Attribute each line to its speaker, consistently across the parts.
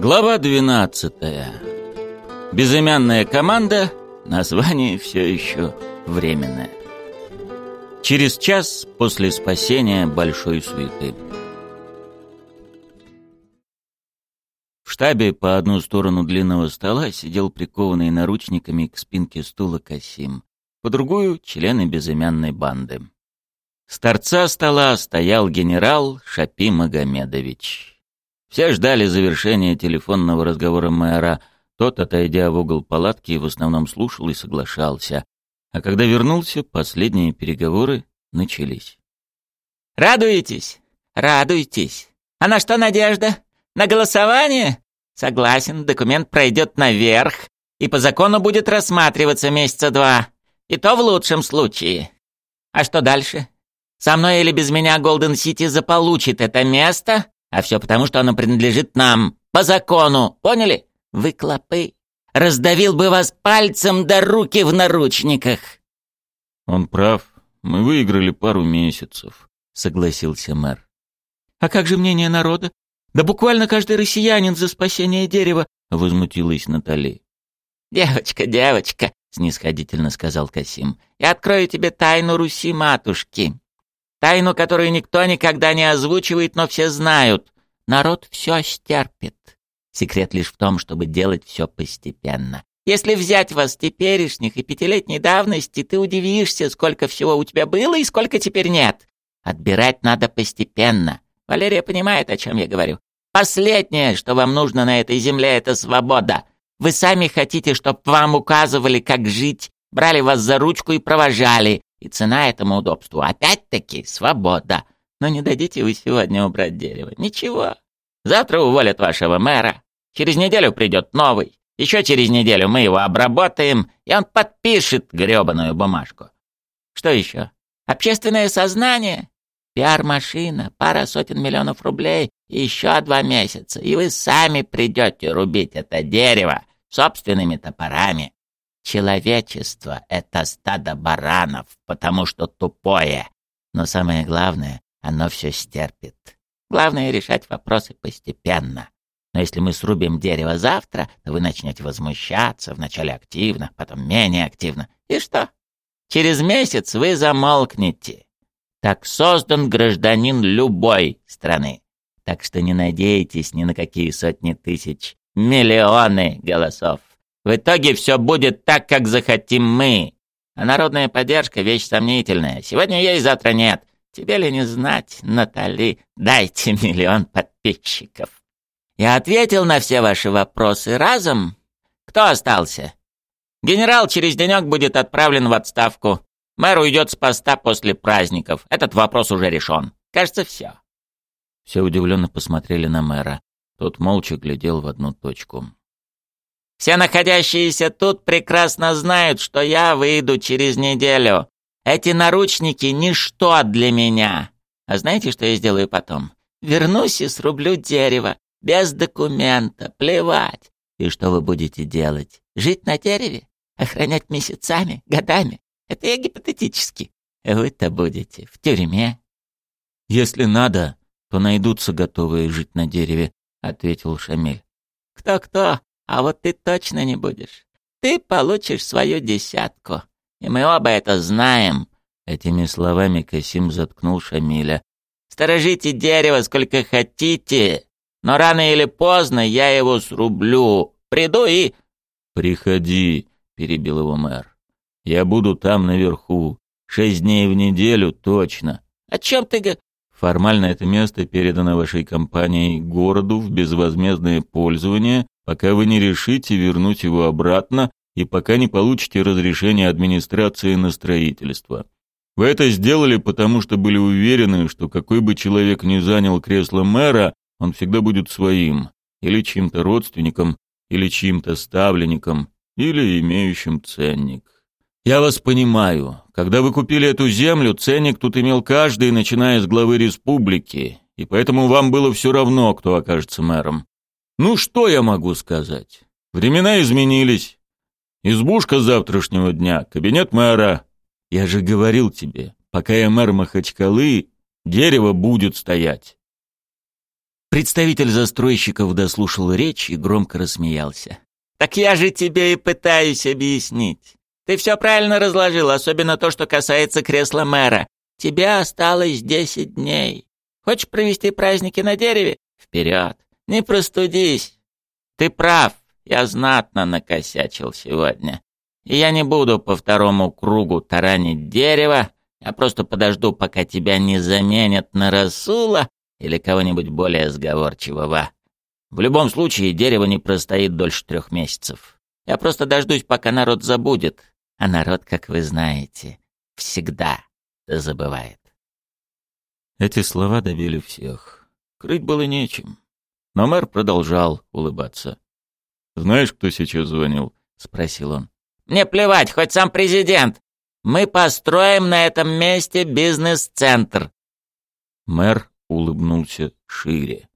Speaker 1: Глава 12. Безымянная команда, название все еще временное. Через час после спасения большой суеты. В штабе по одну сторону длинного стола сидел прикованный наручниками к спинке стула Касим, по другую — члены безымянной банды. С торца стола стоял генерал Шапи Магомедович. Все ждали завершения телефонного разговора мэра. Тот, отойдя в угол палатки, в основном слушал и соглашался. А когда вернулся, последние переговоры начались.
Speaker 2: «Радуетесь? Радуйтесь. А на что надежда? На голосование? Согласен, документ пройдет наверх и по закону будет рассматриваться месяца два. И то в лучшем случае. А что дальше? Со мной или без меня Голден-Сити заполучит это место, а все потому, что оно принадлежит нам, по закону, поняли? Вы клопы. Раздавил бы вас пальцем до руки в наручниках.
Speaker 1: Он прав. Мы выиграли пару месяцев, согласился мэр.
Speaker 3: А как же мнение народа? Да буквально каждый россиянин за спасение дерева, возмутилась Натали.
Speaker 2: Девочка, девочка, снисходительно сказал Касим. Я открою тебе тайну Руси-матушки. Тайну, которую никто никогда не озвучивает, но все знают. Народ все стерпит. Секрет лишь в том, чтобы делать все постепенно. Если взять вас теперешних и пятилетней давности, ты удивишься, сколько всего у тебя было и сколько теперь нет. Отбирать надо постепенно. Валерия понимает, о чем я говорю. Последнее, что вам нужно на этой земле, это свобода. Вы сами хотите, чтобы вам указывали, как жить, брали вас за ручку и провожали. И цена этому удобству опять-таки свобода. Но не дадите вы сегодня убрать дерево. Ничего. Завтра уволят вашего мэра. Через неделю придет новый. Еще через неделю мы его обработаем, и он подпишет гребаную бумажку. Что еще? Общественное сознание? Пиар-машина, пара сотен миллионов рублей и еще два месяца, и вы сами придете рубить это дерево собственными топорами. Человечество — это стадо баранов, потому что тупое. Но самое главное, оно все стерпит. Главное — решать вопросы постепенно. Но если мы срубим дерево завтра, то вы начнете возмущаться, вначале активно, потом менее активно. И что? Через месяц вы замолкнете. Так создан гражданин любой страны. Так что не надейтесь ни на какие сотни тысяч, миллионы голосов. В итоге все будет так, как захотим мы. А народная поддержка — вещь сомнительная. Сегодня есть, завтра нет. Тебе ли не знать, Натали, дайте миллион подписчиков. Я ответил на все ваши вопросы разом. Кто остался? Генерал через денек будет отправлен в отставку. Мэр уйдет с поста после праздников. Этот вопрос уже решен. Кажется, все.
Speaker 1: Все удивленно посмотрели на мэра. Тот молча глядел в одну точку.
Speaker 2: Все находящиеся тут прекрасно знают, что я выйду через неделю. Эти наручники — ничто для меня. А знаете, что я сделаю потом? Вернусь и срублю дерево. Без документа. Плевать. И что вы будете делать? Жить на дереве? Охранять месяцами? Годами? Это я гипотетически. Вы-то будете в тюрьме.
Speaker 1: Если надо, то найдутся готовые жить на дереве, — ответил Шамиль.
Speaker 2: Кто-кто? А вот ты точно не будешь. Ты получишь свою десятку. И мы оба это знаем.
Speaker 1: Этими словами Касим заткнул Шамиля.
Speaker 2: Сторожите дерево сколько хотите, но рано или поздно я его срублю. Приду и...
Speaker 1: Приходи, перебил его мэр. Я буду там наверху. Шесть дней в неделю точно.
Speaker 2: О чем ты...
Speaker 1: Формально это место передано вашей компанией городу в безвозмездное пользование пока вы не решите вернуть его обратно и пока не получите разрешение администрации на строительство. Вы это сделали, потому что были уверены, что какой бы человек ни занял кресло мэра, он всегда будет своим, или чьим-то родственником, или чьим-то ставленником, или имеющим ценник. Я вас понимаю. Когда вы купили эту землю, ценник тут имел каждый, начиная с главы республики, и поэтому вам было все равно, кто окажется мэром. Ну что я могу сказать? Времена изменились. Избушка завтрашнего дня, кабинет мэра. Я же говорил тебе, пока я мэр Махачкалы, дерево будет стоять.
Speaker 3: Представитель застройщиков дослушал речь и громко рассмеялся.
Speaker 2: «Так я же тебе и пытаюсь объяснить. Ты все правильно разложил, особенно то, что касается кресла мэра. Тебе осталось десять дней. Хочешь провести праздники на дереве? Вперед! Не простудись! Ты прав, я знатно накосячил сегодня. И я не буду по второму кругу таранить дерево, я просто подожду, пока тебя не заменят на Расула или кого-нибудь более сговорчивого. В любом случае, дерево не простоит дольше трех месяцев. Я просто дождусь, пока народ забудет. А народ, как вы знаете, всегда забывает.
Speaker 1: Эти слова добили всех. Крыть было нечем. Но мэр продолжал улыбаться. «Знаешь, кто сейчас звонил?» — спросил он.
Speaker 2: «Мне плевать, хоть сам президент. Мы построим на этом месте бизнес-центр».
Speaker 1: Мэр улыбнулся шире.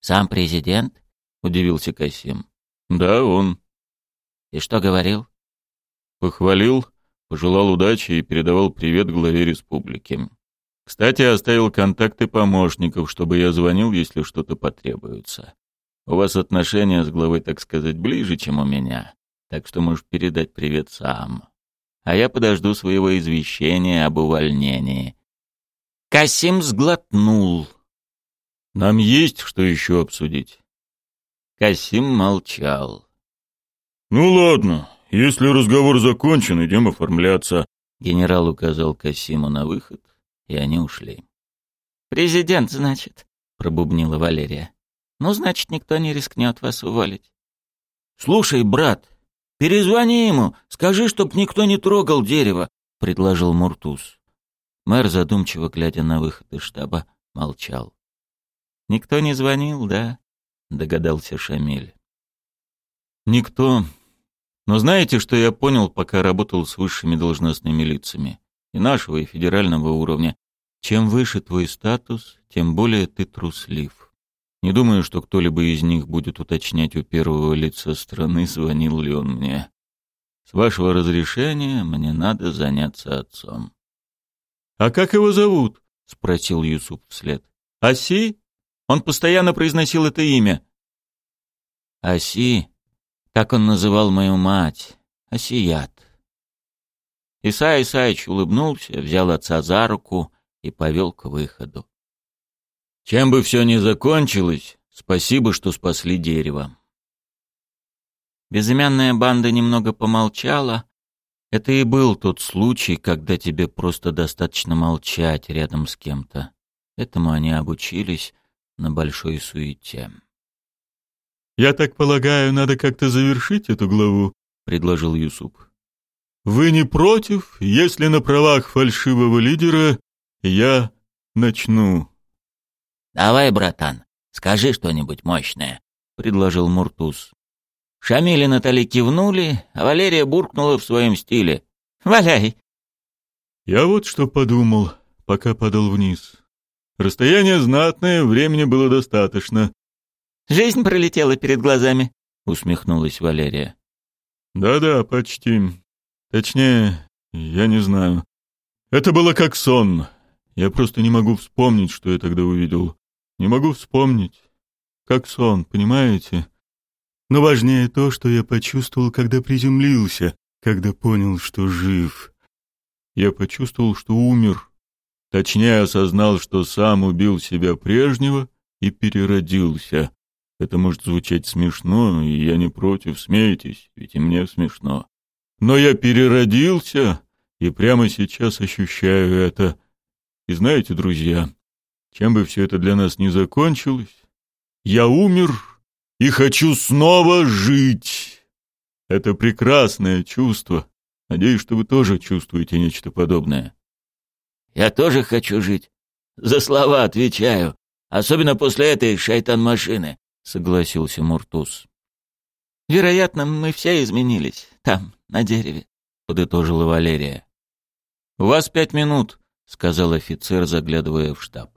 Speaker 2: «Сам президент?»
Speaker 1: — удивился Касим. «Да, он».
Speaker 2: «И что говорил?»
Speaker 1: «Похвалил, пожелал удачи и передавал привет главе республики. Кстати, оставил контакты помощников, чтобы я звонил, если что-то потребуется. У вас отношения с главой, так сказать, ближе, чем у меня, так что можешь передать привет сам. А я подожду своего извещения об увольнении».
Speaker 3: Касим сглотнул.
Speaker 1: «Нам есть что еще обсудить?»
Speaker 3: Касим молчал.
Speaker 1: «Ну ладно, если разговор закончен, идем оформляться», —
Speaker 3: генерал указал Касиму на выход, и они ушли.
Speaker 2: «Президент, значит», — пробубнила Валерия. «Ну, значит, никто не рискнет вас уволить».
Speaker 3: «Слушай, брат, перезвони ему, скажи, чтоб никто не трогал дерево», — предложил Муртуз. Мэр, задумчиво глядя на выход из штаба, молчал.
Speaker 2: «Никто не звонил, да?» — догадался Шамиль.
Speaker 1: «Никто. Но знаете, что я понял, пока работал с высшими должностными лицами? И нашего, и федерального уровня. Чем выше твой статус, тем более ты труслив. Не думаю, что кто-либо из них будет уточнять у первого лица страны, звонил ли он мне. С вашего разрешения мне надо заняться отцом.
Speaker 4: «А как его зовут?» — спросил Юсуп вслед. «Аси?» Он постоянно произносил это имя.
Speaker 3: «Аси?» Так он называл мою мать. Асият. Иса Исаич улыбнулся, взял отца за руку и повел к выходу.
Speaker 1: «Чем бы все ни закончилось, спасибо, что спасли дерево».
Speaker 3: Безымянная банда немного помолчала, это и был тот случай, когда тебе просто достаточно молчать рядом с кем-то. Этому они обучились на большой суете.
Speaker 4: «Я так полагаю, надо как-то завершить эту главу», — предложил Юсуп. «Вы не против, если на правах фальшивого лидера я начну?»
Speaker 2: «Давай, братан, скажи что-нибудь мощное», — предложил Муртуз.
Speaker 3: Шамиль и Натали кивнули, а Валерия буркнула в своем стиле. «Валяй!»
Speaker 4: Я вот что подумал, пока падал вниз. Расстояние знатное, времени было достаточно.
Speaker 3: «Жизнь пролетела перед глазами», — усмехнулась Валерия.
Speaker 4: «Да-да, почти. Точнее, я не знаю. Это было как сон. Я просто не могу вспомнить, что я тогда увидел. Не могу вспомнить. Как сон, понимаете?» Но важнее то, что я почувствовал, когда приземлился, когда понял, что жив. Я почувствовал, что умер. Точнее, осознал, что сам убил себя прежнего и переродился. Это может звучать смешно, и я не против, смейтесь, ведь и мне смешно. Но я переродился, и прямо сейчас ощущаю это. И знаете, друзья, чем бы все это для нас ни закончилось, я умер и хочу снова жить. Это прекрасное чувство. Надеюсь, что вы тоже чувствуете нечто подобное.
Speaker 3: Я тоже хочу жить. За слова отвечаю. Особенно после этой шайтан-машины, согласился Муртуз.
Speaker 2: Вероятно, мы все изменились. Там, на дереве, подытожила Валерия.
Speaker 3: У вас пять минут, сказал офицер, заглядывая в штаб.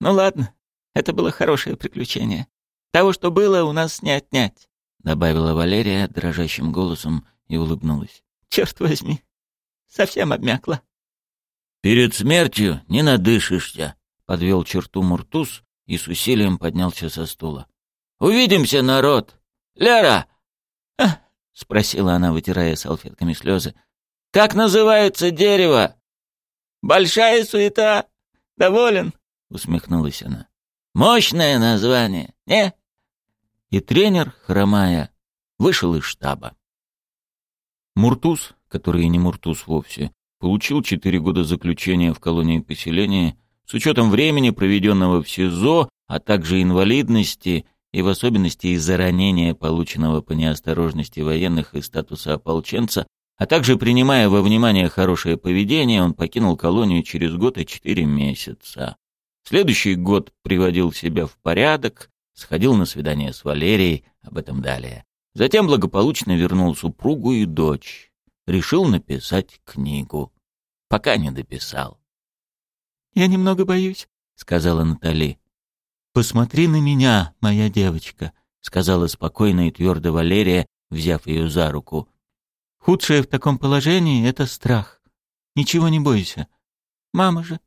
Speaker 2: Ну ладно, это было хорошее приключение. Того, что было, у нас не отнять», — добавила Валерия дрожащим голосом и улыбнулась. «Черт возьми, совсем обмякла».
Speaker 3: «Перед смертью не надышишься», — подвел черту Муртуз
Speaker 2: и с усилием поднялся со стула. «Увидимся, народ! Лера!» «А?» — спросила она, вытирая салфетками слезы. «Как называется дерево?» «Большая суета! Доволен?» — усмехнулась она. «Мощное название, не?» И тренер, хромая, вышел из штаба.
Speaker 1: Муртуз, который и не Муртуз вовсе, получил четыре года заключения в колонии поселения с учетом времени, проведенного в СИЗО, а также инвалидности и в особенности из-за ранения, полученного по неосторожности военных и статуса ополченца, а также принимая во внимание хорошее поведение, он покинул колонию через год и четыре месяца. Следующий год приводил себя в порядок, сходил на свидание с Валерией, об этом далее. Затем благополучно вернул супругу и дочь. Решил написать книгу. Пока не дописал.
Speaker 3: «Я немного боюсь», — сказала Натали. «Посмотри на меня, моя девочка», — сказала спокойно и твердо Валерия, взяв ее за руку. «Худшее в таком положении — это страх. Ничего не бойся. Мама же...»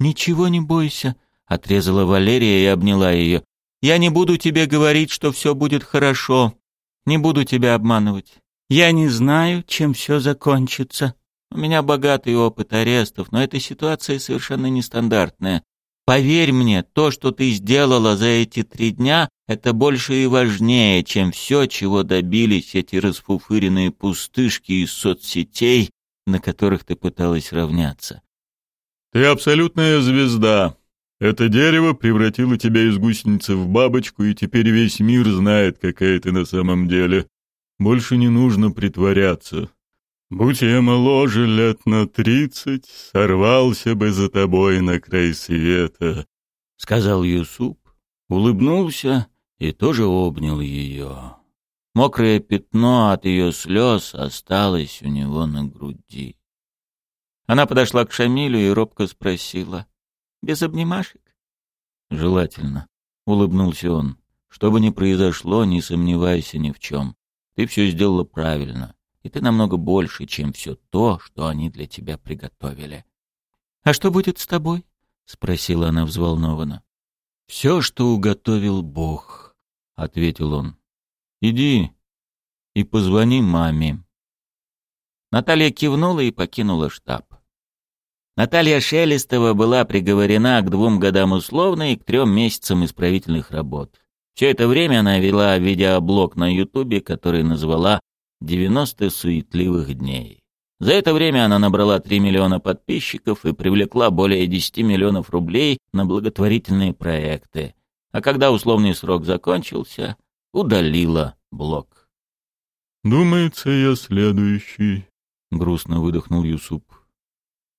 Speaker 3: «Ничего не бойся», — отрезала Валерия и обняла ее. «Я не буду тебе говорить, что все будет хорошо. Не буду тебя обманывать. Я не знаю, чем все закончится. У меня богатый опыт арестов, но эта ситуация совершенно нестандартная. Поверь мне, то, что ты сделала за эти три дня, это больше и важнее, чем все, чего добились эти расфуфыренные пустышки из соцсетей, на которых ты пыталась равняться.
Speaker 4: «Ты абсолютная звезда. Это дерево превратило тебя из гусеницы в бабочку, и теперь весь мир знает, какая ты на самом деле. Больше не нужно притворяться. Будь я моложе лет на тридцать, сорвался бы за тобой на край света, — сказал Юсуп, улыбнулся и тоже обнял ее. Мокрое пятно от ее слез осталось у него на груди.
Speaker 3: Она подошла к Шамилю и робко спросила. «Без обнимашек?»
Speaker 1: «Желательно», — улыбнулся он. «Что бы ни произошло, не сомневайся ни в чем. Ты все сделала правильно и ты намного больше, чем все то, что они для тебя приготовили.
Speaker 3: «А что будет с тобой?» — спросила она взволнованно.
Speaker 1: «Все, что уготовил Бог», — ответил он. «Иди и позвони маме».
Speaker 2: Наталья кивнула и покинула штаб. Наталья Шелестова была приговорена к двум годам условно и к трем месяцам исправительных работ. Все это время она вела видеоблог на Ютубе, который назвала 90 суетливых дней. За это время она набрала 3 миллиона подписчиков и привлекла более 10 миллионов рублей на благотворительные проекты. А когда условный срок закончился, удалила блог.
Speaker 4: «Думается, я следующий», — грустно выдохнул Юсуп.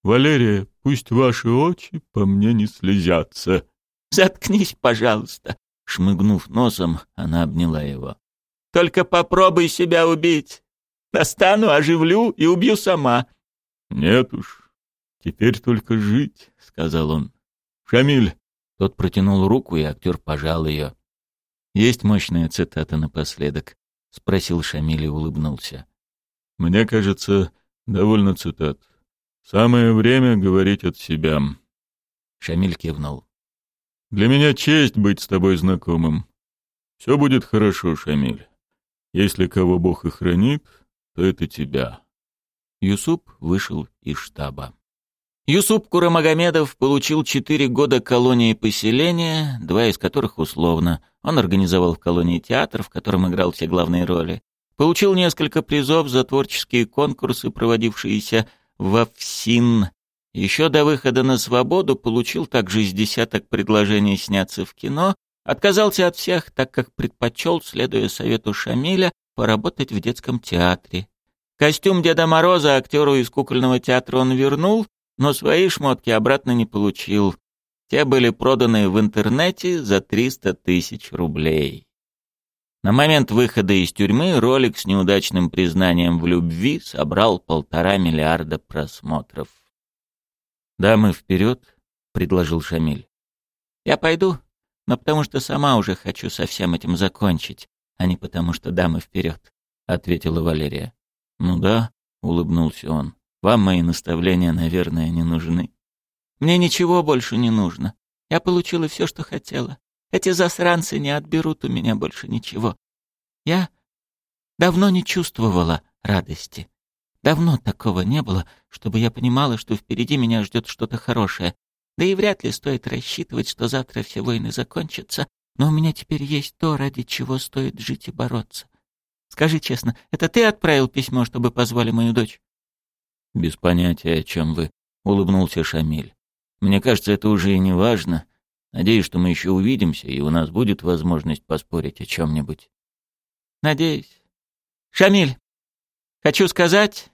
Speaker 4: «Валерия, пусть ваши очи по мне не слезятся».
Speaker 2: «Заткнись, пожалуйста», — шмыгнув носом, она обняла его. Только попробуй себя убить. Достану, оживлю и убью сама».
Speaker 4: «Нет уж, теперь только жить», — сказал он. «Шамиль».
Speaker 1: Тот протянул руку, и актер пожал ее. «Есть мощная цитата напоследок?» — спросил Шамиль и улыбнулся.
Speaker 4: «Мне кажется, довольно цитат. Самое время говорить от себя».
Speaker 1: Шамиль кивнул.
Speaker 4: «Для меня честь быть с тобой знакомым. Все будет хорошо, Шамиль. Если кого Бог и хранит, то это тебя.
Speaker 1: Юсуп вышел из штаба.
Speaker 2: Юсуп Курамагомедов получил четыре года колонии поселения, два из которых условно. Он организовал в колонии театр, в котором играл все главные роли. Получил несколько призов за творческие конкурсы, проводившиеся в ФСИН. Еще до выхода на свободу получил также из десяток предложений сняться в кино Отказался от всех, так как предпочел, следуя совету Шамиля, поработать в детском театре. Костюм Деда Мороза актеру из кукольного театра он вернул, но свои шмотки обратно не получил. Те были проданы в интернете за 300 тысяч рублей. На момент выхода из тюрьмы ролик с неудачным признанием в любви собрал полтора миллиарда просмотров.
Speaker 1: «Дамы, вперед!» — предложил Шамиль.
Speaker 2: «Я пойду», но потому что сама уже хочу со всем этим закончить, а не потому что дамы вперед», — ответила Валерия.
Speaker 1: «Ну да», — улыбнулся он, — «вам мои наставления, наверное, не нужны».
Speaker 2: «Мне ничего больше не нужно. Я получила все, что хотела. Эти засранцы не отберут у меня больше ничего. Я давно не чувствовала радости. Давно такого не было, чтобы я понимала, что впереди меня ждет что-то хорошее. Да и вряд ли стоит рассчитывать, что завтра все войны закончатся, но у меня теперь есть то, ради чего стоит жить и бороться. Скажи честно, это ты отправил письмо, чтобы позвали мою дочь?
Speaker 3: Без понятия, о чем вы, улыбнулся Шамиль. Мне кажется, это уже и не важно. Надеюсь, что мы еще увидимся, и у нас будет возможность поспорить о чем-нибудь.
Speaker 2: Надеюсь. Шамиль, хочу сказать,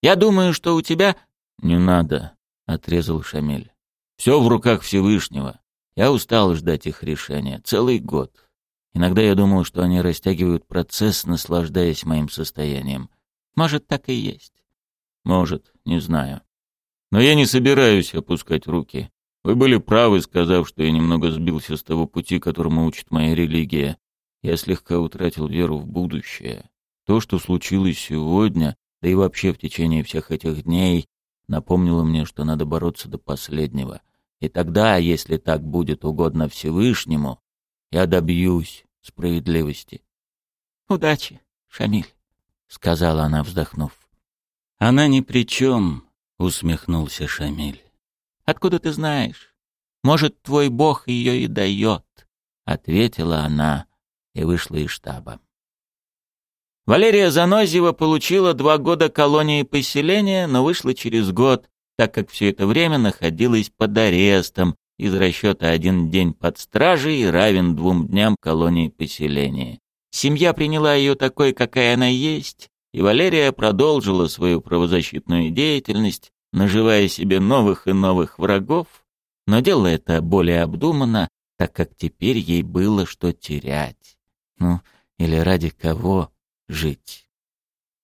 Speaker 2: я думаю, что у тебя...
Speaker 3: Не надо, отрезал Шамиль. Все в руках Всевышнего. Я устал ждать их решения. Целый год. Иногда я думал, что они растягивают процесс, наслаждаясь моим состоянием.
Speaker 2: Может, так и есть.
Speaker 3: Может, не знаю. Но я не собираюсь опускать руки. Вы были правы, сказав, что я немного сбился с того пути, которому учит моя религия. Я слегка утратил веру в будущее. То, что случилось сегодня, да и вообще в течение всех этих дней, напомнило мне, что надо бороться до последнего. И тогда, если так будет угодно Всевышнему, я добьюсь справедливости.
Speaker 2: «Удачи, Шамиль», — сказала она, вздохнув.
Speaker 3: «Она ни при чем», — усмехнулся Шамиль.
Speaker 2: «Откуда ты знаешь? Может, твой бог ее и дает», — ответила она и вышла из штаба. Валерия Занозьева получила два года колонии поселения, но вышла через год, так как все это время находилась под арестом из расчета один день под стражей равен двум дням колонии поселения. Семья приняла ее такой, какая она есть, и Валерия продолжила свою правозащитную деятельность, наживая себе новых и новых врагов, но делала это более обдуманно, так как теперь ей было что терять. Ну, или ради кого жить.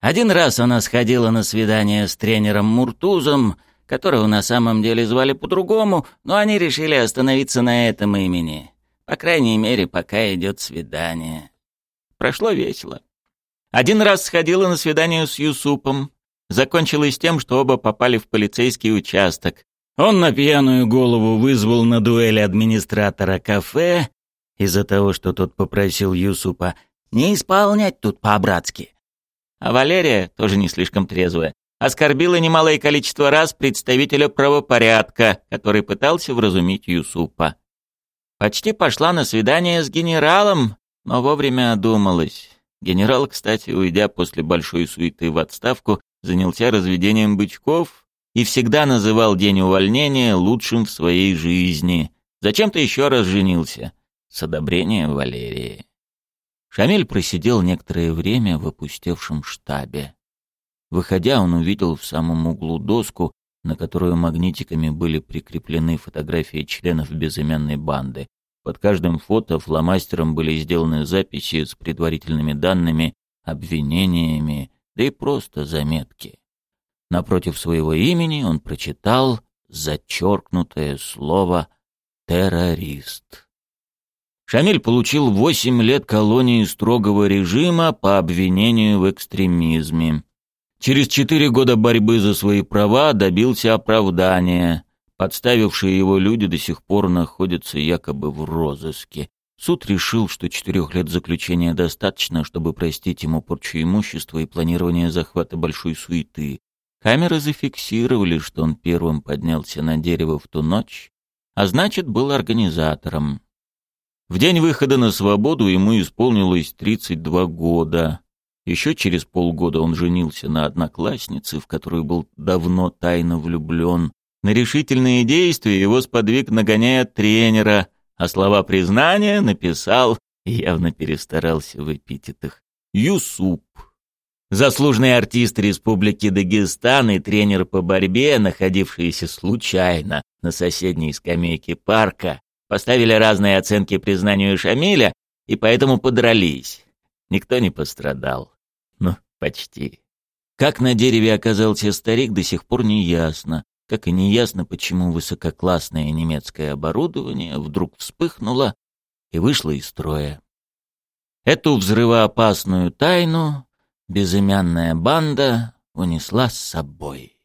Speaker 2: Один раз она сходила на свидание с тренером Муртузом, которого на самом деле звали по-другому, но они решили остановиться на этом имени. По крайней мере, пока идет свидание. Прошло весело. Один раз сходила на свидание с Юсупом. Закончилось тем, что оба попали в полицейский участок. Он на пьяную голову вызвал на дуэль администратора кафе из-за того, что тот попросил Юсупа не исполнять тут по-братски. А Валерия, тоже не слишком трезвая, оскорбила немалое количество раз представителя правопорядка, который пытался вразумить Юсупа. Почти пошла на свидание с генералом, но вовремя одумалась. Генерал, кстати, уйдя после большой суеты в отставку, занялся разведением бычков и всегда называл день увольнения лучшим в своей жизни. Зачем-то еще раз женился. С одобрением Валерии. Шамиль просидел некоторое время в опустевшем штабе. Выходя, он увидел в самом углу доску, на которую магнитиками были прикреплены фотографии членов безымянной банды. Под каждым фото фломастером были сделаны записи с предварительными данными, обвинениями, да и просто заметки. Напротив своего имени он прочитал зачеркнутое слово «террорист». Шамиль получил восемь лет колонии строгого режима по обвинению в экстремизме. Через четыре года борьбы за свои права добился оправдания. Подставившие его люди до сих пор находятся якобы в розыске. Суд решил, что четырех лет заключения достаточно, чтобы простить ему порчу имущества и планирование захвата большой суеты. Камеры зафиксировали, что он первым поднялся на дерево в ту ночь, а значит, был организатором. В день выхода на свободу ему исполнилось 32 года. Еще через полгода он женился на однокласснице, в которую был давно тайно влюблен. На решительные действия его сподвиг нагоняя тренера, а слова признания написал, явно перестарался в эпитетах, Юсуп. Заслуженный артист Республики Дагестан и тренер по борьбе, находившиеся случайно на соседней скамейке парка, поставили разные оценки признанию Шамиля и поэтому подрались. Никто не пострадал. Ну, почти. Как на дереве оказался старик, до сих пор не ясно как и неясно, почему высококлассное немецкое оборудование вдруг вспыхнуло и вышло из строя. Эту взрывоопасную тайну безымянная банда унесла с собой.